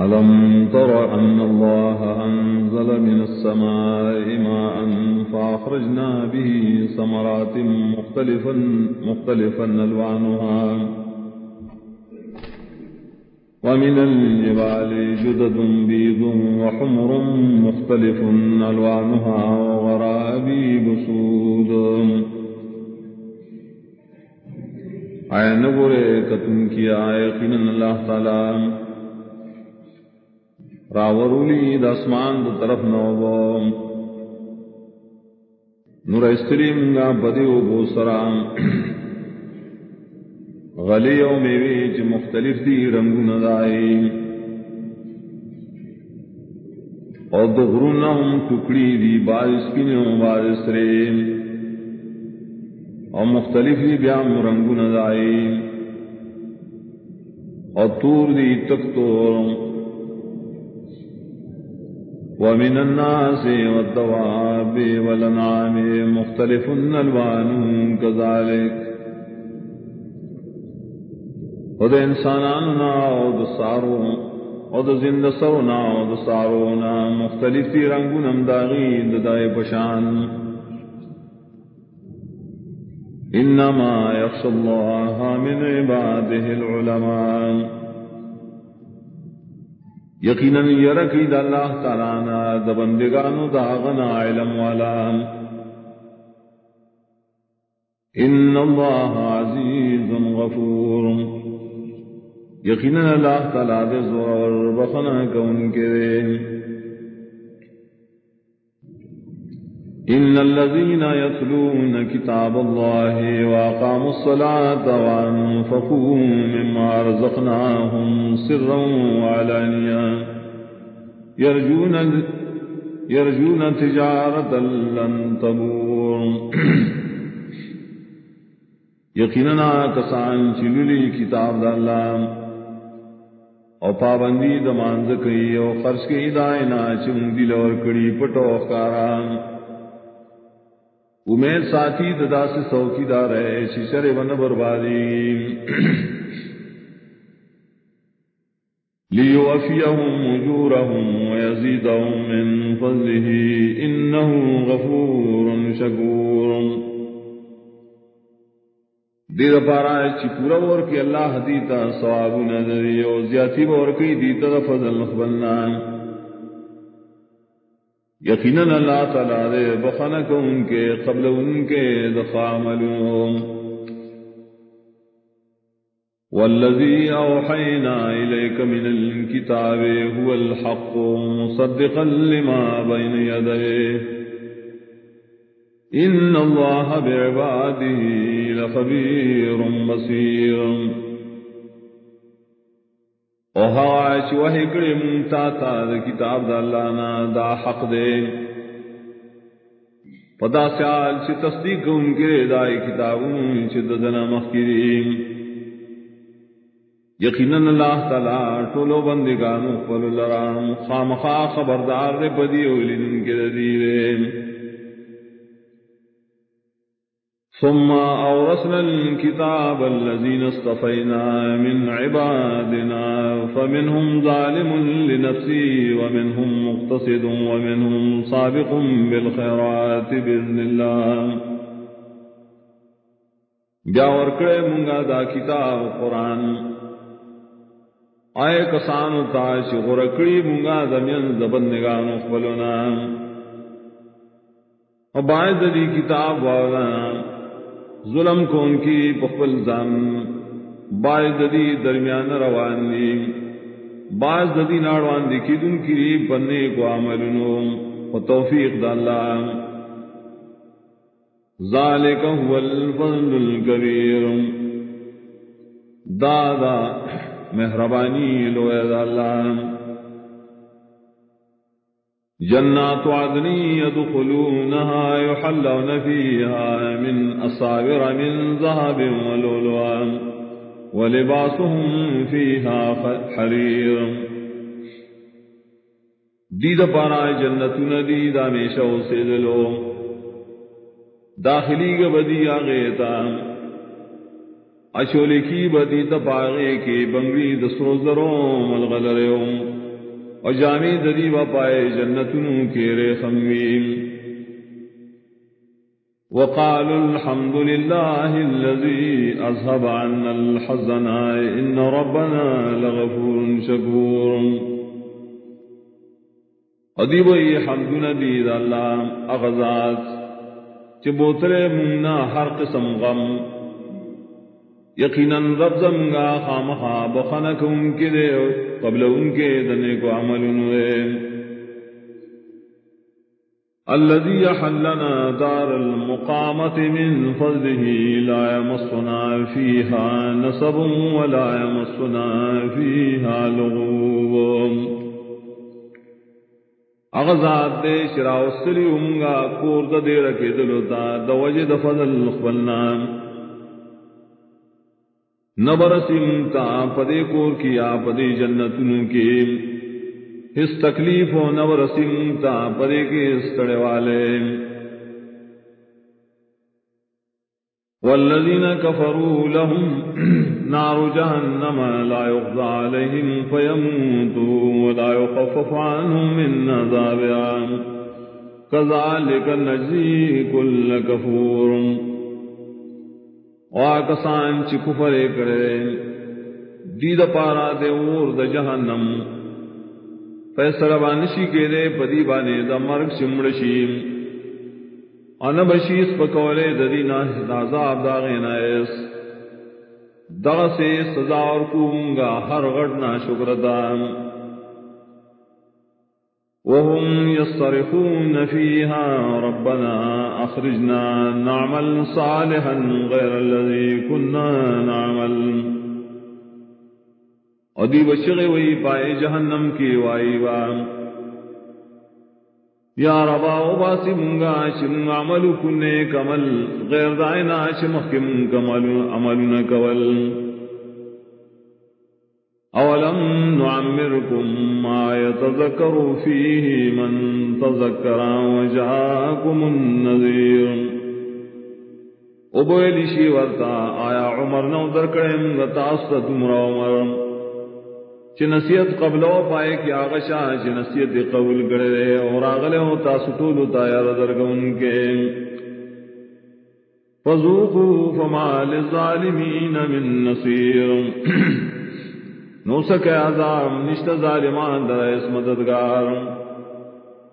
ألم تر أن الله أنزل من السماء ماء فأخرجنا به ثمرات مختلفا مختلفا ألوانها. ومن الجبال جدد بيض وحمر مختلف ألوانها وغرابيب سود. آئے نبورے کتن کی آئے اللہ تعالی۔ راورولی دسمان دا طرف نو نور استری منگا بدیو بو سرام غلی او میوی چی مختلف دی رنگو ندائی اور دو غرون ہم ٹکڑی دی بارس پینیو بارس ریم اور مختلف دی بیام رنگو ندائی اور تور دی تکتور ومن الناس والدواب والنعام مختلف الوان كذلك۔ ود انساناننا ود سارو ود زند سرنا ود سارونا مختلف تی رنگون داغی ددائے پشان۔ انما يخشى الله من عباده العلماء. یقیناً یرکی دا اللہ تعالیٰ دا بندگانو دا غنا علم والا. ان اللہ عزیز غفور. یقیناً اللہ تعالیٰ دے زور بخنا کون کے إن الذين يتلون كتاب الله وأقاموا الصلاة وأنفقوا مما رزقناهم سرا وعلانيا يرجون يرجون تجارة لن تبور يقيننا كسان چلولی کتاب دا اللہ او پابندی دمان زکی او خرش کے ادائنا چون دل اور کڑی پٹو کاران امید ساتھی ددا سے سوکی دار ہے شیشر ون بربادی لیو افیہم اجورہم ویزیدہم من فضلہ انہو غفور شکور دیر پارا ہے چی پورا ور کی اللہ دیتا سواب نظری او زیادی ور کی دیتا فضل نخبلنا یقیناً اللہ تعالیٰ دے بخنک ان کے قبل ان کے دخاملون والذي أوحينا إليك من الكتاب هو الحق مصدقا لما بين يديه إن الله بعباده لخبير بصير او ہوا چی وحی کڑی مونتا تا دا کتاب دا اللہ نا دا حق دے۔ پدا سیال چی تصدیق ان کے دائی کتابون چی ددنا مخیرین یقیناً اللہ تعالی ٹولو بندگانو قلو لرام خامخا خبردار دے بدی اولین کے دیرین ثم أورثنا الكتاب الذين اصطفينا من عبادنا، فمنهم ظالم لنفسي ومنهم مقتصد، ومنهم سابق بالخيرات بإذن الله. بیا ورکڑے منگا دا کتاب قرآن. آئے کسانو تا غرکڑی منگا دمین دبندگانو خبلونا اور باعث دی کتاب والا ظلم کو ان کی پخبل زن باز ددی درمیان روان دی. باز ددی ناڑوان دی کی دن کی بننے کو عملنو و توفیق دا اللہ ذالک هو الفضل الكبیر. دادا مہربانی لو دا اللہ جنات عدن يدخلونها يحلون فيها من أصابر من ذهب ولولوان ولباسهم فيها حرير. دید پارا جنت ندید ہمیشہ اسے دلو داخلی کے بدی آگے تا اشولی کی بدی تپاغے کی بنگی دسرو زروں ملغلروں اور جامی ددی و پائے جنتنوں کے رے خمویل۔ وقالوا الحمد لله الذي أذهب عنا الحزن إن ربنا لغفور شكور ادیب یہ حمد ندید اللہ اغزات چبوترے منا ہر قسم غم۔ یقیناً رب زمگا خامخا بخنک ان کے دے قبل ان کے دنے کو عمل انوے الذي حلنا دار المقامة من فضله لا يمصنا فيها نصب ولا يمصنا فيها لغوب. اغزاد دے شراو سری امگا کور دے رکے دلوتا دوجد فضل خبلنام نبرسم تا پدے کور کیا، پدے جنت کی اس تکلیف ہو نبرسم تا پدے کے استڑے والے۔ والذین کفروا لهم نار جہنم لا يقضى عليهم فيموتوا ولا يخفف عنهم من عذابها۔ كذلك نجزي كل كفور کسان چی کفرے کرے دید پارا دے اور د جہنم۔ فیصلہ بانشی کے دے، پدی بانے دا مرگ سمڑشی ان بشیس پکولے ددی نازاب داغے نائس دا سے سزا اور کونگا ہر غڑنا شکردان وهم يصرخون فيها، ربنا أخرجنا نعمل صالحا غير الذي كنا نعمل. ادی بشغ وی پائے جہنم کی وائی وام یا ربا او باسی منگا چم عمل کنے کمل غیر دائنا چمخم کمل عمل نکول اولم نعمركم ما يتذكر فيه من تذكر وجاءكم النذير. ابویلی شی ورتا آیا عمر نو درکڑے منگا تاستا تمرا عمر. چی نصیت قبلو پائے کی آغشا چی نصیت قبول کرے اور آغلے ہو تا تاسو طولو تایا درگون کے. فذوقوا فما للظالمین من نصیر. نو سکے عذاب نشت ظالمان در اس مددگار.